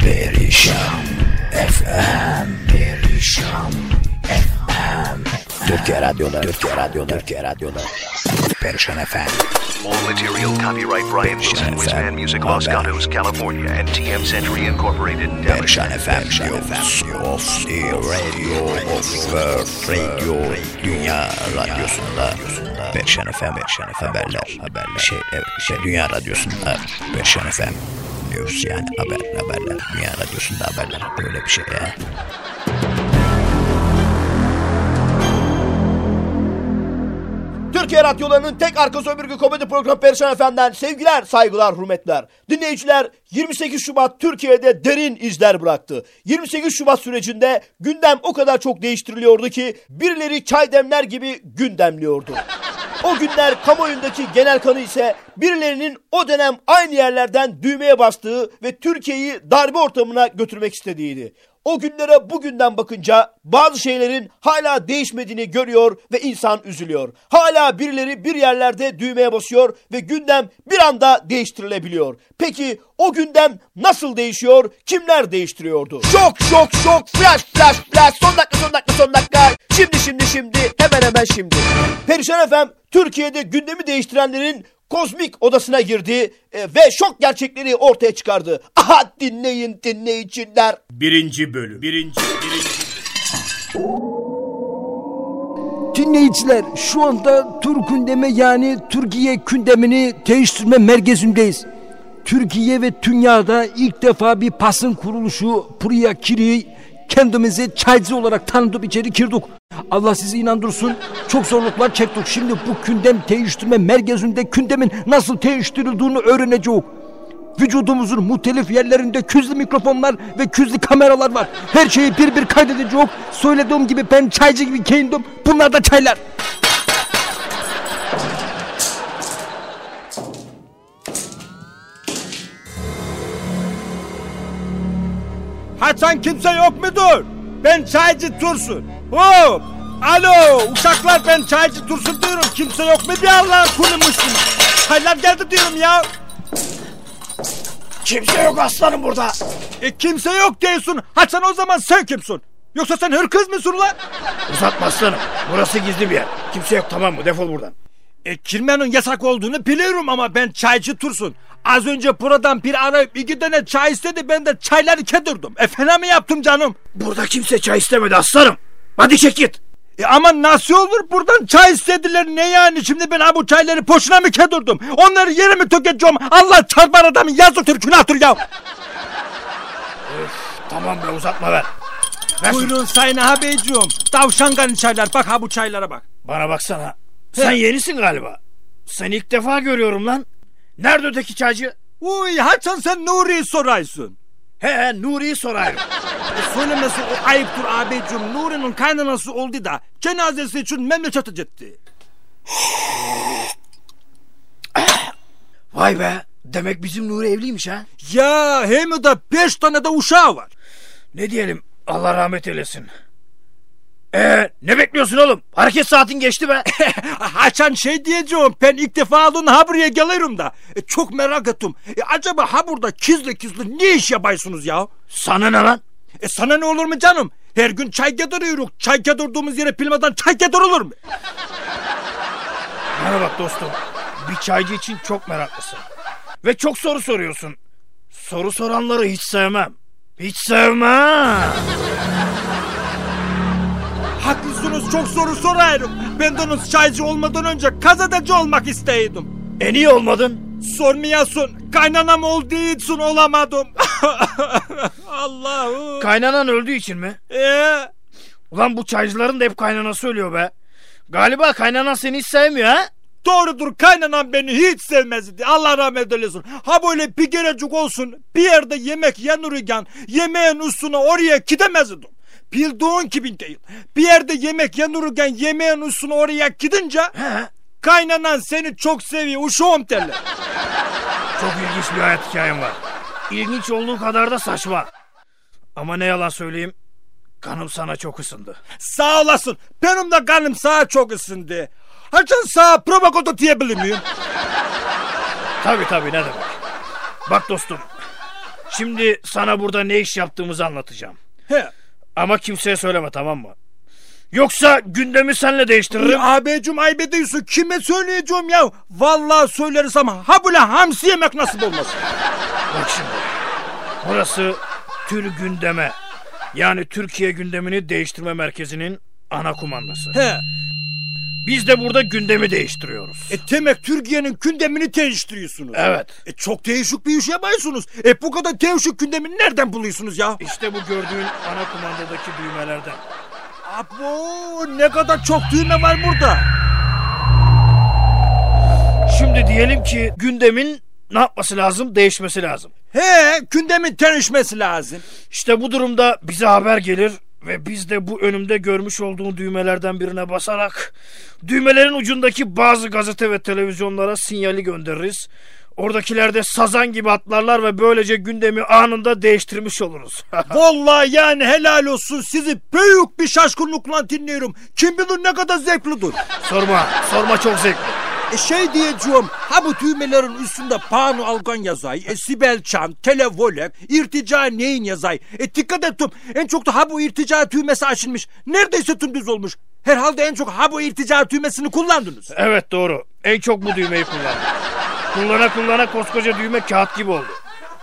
Perişan FM Perişan FM Türkiye Radyo'da Türkiye Radyo'da Türkiye Radyo'da. Perişan FM All material copyright Brian Wilson, Wisman Music, Los Gatos, California, and TM Century Incorporated. Perişan FM News of the Radio of the Radio. Dünya Radyosu'nda. Perişan FM Perişan FM haberler. Haberler. Şey evet şey Dünya Radyosu'nda. Perişan FM News yani haber haberler Dünya Radyosu'nda haberler öyle bir şey ya. Türkiye radyolarının tek arka sömürge komedi programı Perişan FM'den sevgiler, saygılar, hürmetler. Dinleyiciler 28 Şubat Türkiye'de derin izler bıraktı. 28 Şubat sürecinde gündem o kadar çok değiştiriliyordu ki birileri çay demler gibi gündemliyordu. O günler kamuoyundaki genel kanı ise birilerinin o dönem aynı yerlerden düğmeye bastığı ve Türkiye'yi darbe ortamına götürmek istediğiydi. O günlere bugünden bakınca bazı şeylerin hala değişmediğini görüyor ve insan üzülüyor. Hala birileri bir yerlerde düğmeye basıyor ve gündem bir anda değiştirilebiliyor. Peki o gündem nasıl değişiyor? Kimler değiştiriyordu? Şok şok şok flash flash flash son dakika son dakika son dakika. Şimdi şimdi şimdi hemen hemen şimdi. Perişan efem Türkiye'de gündemi değiştirenlerin kozmik odasına girdi e, ve şok gerçekleri ortaya çıkardı. Aha dinleyin dinleyiciler. Birinci bölüm. Birinci, birinci. Dinleyiciler şu anda Türk gündemi yani Türkiye gündemini değiştirme merkezindeyiz. Türkiye ve dünyada ilk defa bir basın kuruluşu buraya kiri kendimizi çaycı olarak tanıtıp içeri girdik. Allah sizi inandırsın. Çok zorluklar çektik. Şimdi bu gündem değiştirme merkezinde gündemin nasıl değiştirildiğini öğreneceğiz. Vücudumuzun muhtelif yerlerinde küzlü mikrofonlar ve küzlü kameralar var. Her şeyi bir bir kaydedeceğiz. Söylediğim gibi ben çaycı gibi giyindim. Bunlar da çaylar. Haçan kimse yok mudur? Ben çaycı Tursun. Hop! Alo uşaklar ben çaycı Tursun diyorum. Kimse yok mu diye Allah'ın kulumuşsun. Çaylar geldi diyorum ya. Kimse yok aslanım burada. E kimse yok diyorsun. Haçan o zaman sen kimsin? Yoksa sen hırkız mısın lan? Uzatma aslanım. Burası gizli bir yer. Kimse yok tamam mı? Defol buradan. E kirmenin yasak olduğunu biliyorum ama ben çaycı Tursun. Az önce buradan bir arayıp iki tane çay istedi ben de çayları kedirdim. E fena mı yaptım canım? Burada kimse çay istemedi aslanım. Hadi çek git. E ama nasıl olur buradan çay istediler ne yani şimdi ben ha bu çayları poşuna mı kedirdim? Onları yere mi tökeceğim? Allah çarpar adamı yazıktır günahtır ya. Tamam be uzatma ver. Ver şunu. Buyurun sayın ağabeyciğim. Tavşan kanı çaylar bak ha bu çaylara bak. Bana baksana. Sen yenisin galiba. Sen ilk defa görüyorum lan. Nerede öteki çaycı? Uy Haçan sen Nuri'yi soraysın. He Nuri'yi sorayım. Söylemesi o ayıptır ağabeyciğim. Nuri'nin kaynanası oldu da cenazesi için memlekete gitti. Vay be. Demek bizim Nuri evliymiş ha. Ya hem de beş tane de uşağı var. Ne diyelim Allah rahmet eylesin. Ee, ne bekliyorsun oğlum? Hareket saatin geçti be. Haçan şey diyeceğim ben ilk defa alın ha buraya gelirim da. E, çok merak ettim. E, acaba ha burada kizli kizli ne iş yapıyorsunuz ya? Sana ne lan? E sana ne olur mu canım? Her gün çay getiriyoruz. Çay getirdiğimiz yere bilmeden çay getirilir mi? Bana dostum. Bir çaycı için çok meraklısın. Ve çok soru soruyorsun. Soru soranları hiç sevmem. Hiç sevmem. Haklısınız çok soru sorarım. Bendeniz çaycı olmadan önce gazeteci olmak isteydim. En iyi olmadın. Sormayasın. Kaynanam olduğu için olamadım. Allah'ım. Kaynanan öldüğü için mi? Ee, Ulan bu çaycıların da hep kaynanası ölüyor be. Galiba kaynanan seni hiç sevmiyor ha? doğrudur kaynanam beni hiç sevmezdi. Allah rahmet eylesin. Ha böyle bir gerecek olsun bir yerde yemek yanırken yemeğin üstüne oraya gidemezdim. Bildiğin gibi değil. Bir yerde yemek yanırken yemeğin üstüne oraya gidince He. Kaynanan seni çok seviyor uşağım derler. Çok ilginç bir hayat hikayem var. İlginç olduğu kadar da saçma. Ama ne yalan söyleyeyim. Kanım sana çok ısındı. Sağ olasın. Benim de kanım sağa çok ısındı. Haçan sağa provokato diyebilir miyim? Tabii tabii ne demek. Bak dostum. Şimdi sana burada ne iş yaptığımızı anlatacağım. He. Ama kimseye söyleme tamam mı? Yoksa gündemi senle değiştiririm. Abicim ayıp ediyorsun. Kime söyleyeceğim ya? Vallahi söyleriz ama ha böyle hamsi yemek nasip olmasın. Bak şimdi. Burası tür gündeme. Yani Türkiye gündemini değiştirme merkezinin ana kumandası. He. Biz de burada gündemi değiştiriyoruz. E demek Türkiye'nin gündemini değiştiriyorsunuz. Evet. E çok değişik bir iş yapıyorsunuz. E bu kadar değişik gündemi nereden buluyorsunuz ya? İşte bu gördüğün ana kumandadaki düğmelerden. Abo ne kadar çok düğme var burada. Şimdi diyelim ki gündemin ne yapması lazım? Değişmesi lazım. He gündemin değişmesi lazım. İşte bu durumda bize haber gelir ve biz de bu önümde görmüş olduğun düğmelerden birine basarak düğmelerin ucundaki bazı gazete ve televizyonlara sinyali göndeririz. Oradakiler de sazan gibi atlarlar ve böylece gündemi anında değiştirmiş oluruz. Vallahi yani helal olsun sizi büyük bir şaşkınlıkla dinliyorum. Kim bilir ne kadar zevklidir. sorma, sorma çok zevkli. E şey diyeceğim, ha bu düğmelerin üstünde Banu Algan yazay, e Sibel Çan, Televolek, irtica neyin yazay. E dikkat ettim, en çok da ha bu irtica düğmesi açılmış. Neredeyse tüm düz olmuş. Herhalde en çok ha bu irtica düğmesini kullandınız. Evet doğru. En çok bu düğmeyi kullandım. Kullana kullana koskoca düğme kağıt gibi oldu.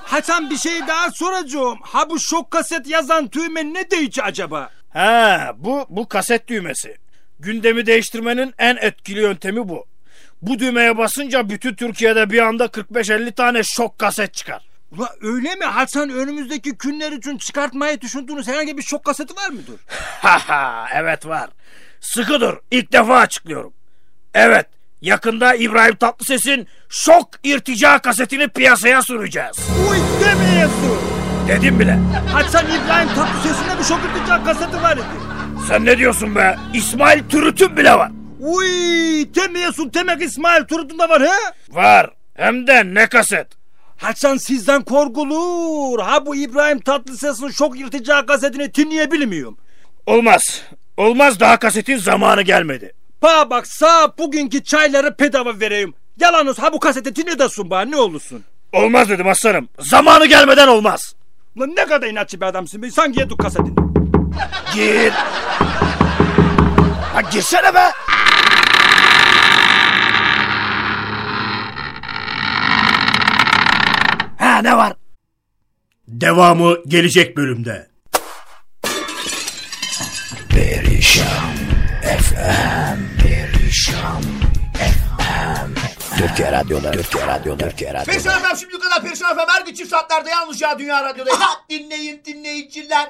Hasan bir şey daha soracağım. Ha bu şok kaset yazan düğme ne deyici acaba? Ha, bu bu kaset düğmesi. Gündemi değiştirmenin en etkili yöntemi bu. Bu düğmeye basınca bütün Türkiye'de bir anda 45-50 tane şok kaset çıkar. Ula öyle mi? Hasan önümüzdeki günler için çıkartmayı düşündüğünüz herhangi bir şok kaseti var mıdır? Haha evet var. Sıkı dur. İlk defa açıklıyorum. Evet yakında İbrahim Tatlıses'in şok irtica kasetini piyasaya süreceğiz. Uy demeyesin. Dedim bile. Hasan İbrahim Tatlıses'inde bir şok irtica kaseti var idi. Sen ne diyorsun be? İsmail Türüt'ün bile var. Uy demiyorsun demek İsmail Turut'un da var he? Var. Hem de ne kaset. Hasan sizden korkulur. Ha bu İbrahim Tatlıses'in şok irtica kasetini dinleyebilmiyorum. Olmaz. Olmaz daha kasetin zamanı gelmedi. Pa bak sağ bugünkü çayları bedava vereyim. Yalanız ha bu kaseti dinledesin bana ne olursun. Olmaz dedim aslanım. Zamanı gelmeden olmaz. Lan ne kadar inatçı bir adamsın be. Sanki yedik kasetini. Gir. Ha girsene be. Ha ne var? Devamı gelecek bölümde. Perişan FM Türkiye Radyoları Türkiye Radyoları Türkiye Radyoları Perişan FM şimdi kadar Perişan FM her gün çift saatlerde yalnızca Dünya Radyo'da. Dinleyin dinleyiciler.